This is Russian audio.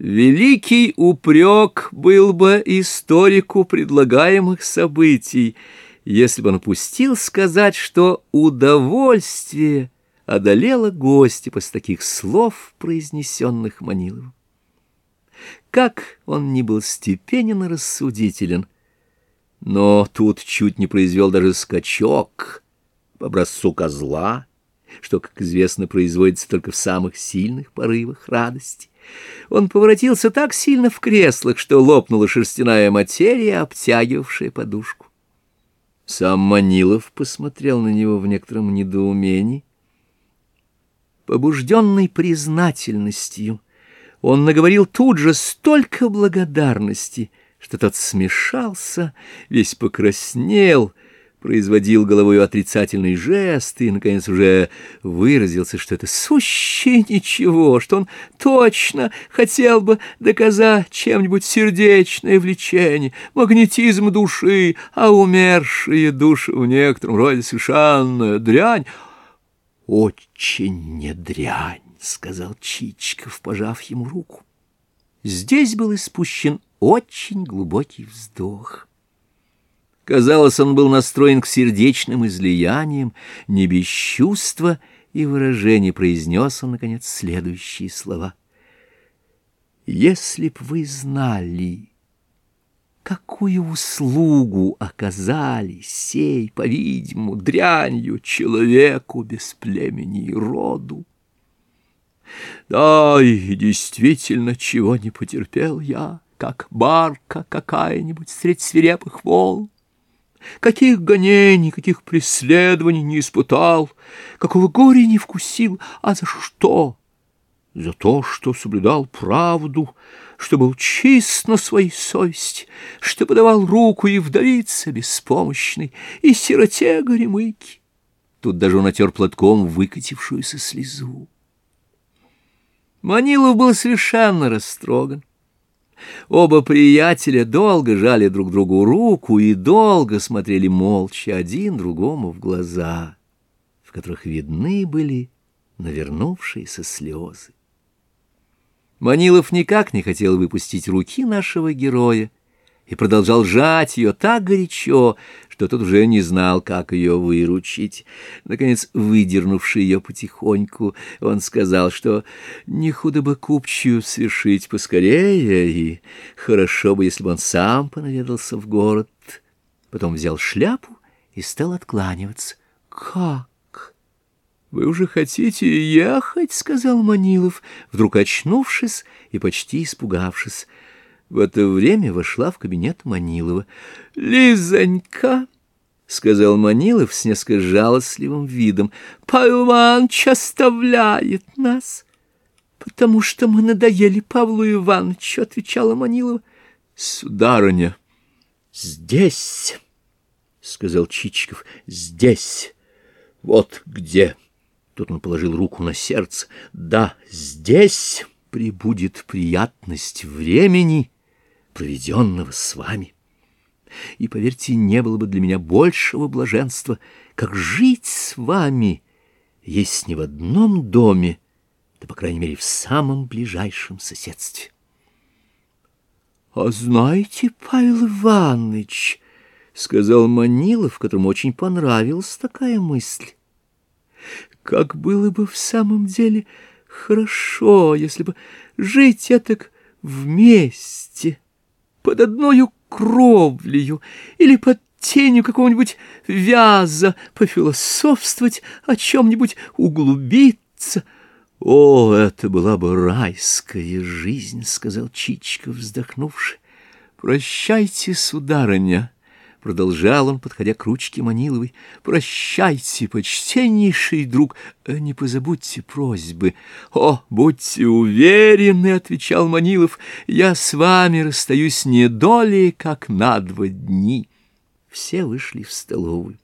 Великий упрек был бы историку предлагаемых событий, если бы он пустил сказать, что удовольствие одолело гостя после таких слов, произнесенных Маниловым. Как он ни был степенен и рассудителен, но тут чуть не произвел даже скачок по образцу козла, что, как известно, производится только в самых сильных порывах радости. Он поворотился так сильно в креслах, что лопнула шерстяная материя, обтягивавшая подушку. Сам Манилов посмотрел на него в некотором недоумении. Побужденный признательностью, он наговорил тут же столько благодарности, что тот смешался, весь покраснел — производил головой отрицательный жест и, наконец, уже выразился, что это сущее ничего, что он точно хотел бы доказать чем-нибудь сердечное влечение, магнетизм души, а умершие души в некотором роде совершенная дрянь. «Очень не дрянь», — сказал Чичиков, пожав ему руку. Здесь был испущен очень глубокий вздох. Казалось, он был настроен к сердечным излияниям, не без чувства и выражения произнес он, наконец, следующие слова. «Если б вы знали, какую услугу оказали сей, по-видимому, дрянью человеку без племени и роду, да, и действительно, чего не потерпел я, как барка какая-нибудь средь свирепых волн, Каких гонений, каких преследований не испытал, какого горя не вкусил, а за что? За то, что соблюдал правду, что был чист на своей совести, что подавал руку и вдовице беспомощной, и сироте горемыки. Тут даже он отер платком выкатившуюся слезу. Манилов был совершенно растроган. Оба приятеля долго жали друг другу руку и долго смотрели молча один другому в глаза, в которых видны были навернувшиеся слезы. Манилов никак не хотел выпустить руки нашего героя, и продолжал жать ее так горячо, что тот уже не знал, как ее выручить. Наконец, выдернувший ее потихоньку, он сказал, что не худо бы купчую свершить поскорее, и хорошо бы, если бы он сам понаведался в город. Потом взял шляпу и стал откланиваться. «Как? Вы уже хотите ехать?» — сказал Манилов, вдруг очнувшись и почти испугавшись. В это время вошла в кабинет Манилова. «Лизонька!» — сказал Манилов с несколько жалостливым видом. «Павел Иванович оставляет нас!» «Потому что мы надоели Павлу Ивановичу», — отвечала Манилова. «Сударыня, здесь!» — сказал Чичиков. «Здесь! Вот где!» Тут он положил руку на сердце. «Да, здесь!» прибудет приятность времени, проведенного с вами. И, поверьте, не было бы для меня большего блаженства, как жить с вами, есть не в одном доме, да, по крайней мере, в самом ближайшем соседстве. — А знаете, Павел Иванович, — сказал Манилов, которому очень понравилась такая мысль, — как было бы в самом деле хорошо, если бы жить этак вместе — под одною кровлею или под тенью какого-нибудь вяза пофилософствовать, о чем-нибудь углубиться. О, это была бы райская жизнь, — сказал Чичиков, вздохнувши. Прощайте, сударыня. — продолжал он, подходя к ручке Маниловой. — Прощайте, почтеннейший друг, э, не позабудьте просьбы. — О, будьте уверены, — отвечал Манилов, — я с вами расстаюсь не долей, как на два дни. Все вышли в столовую.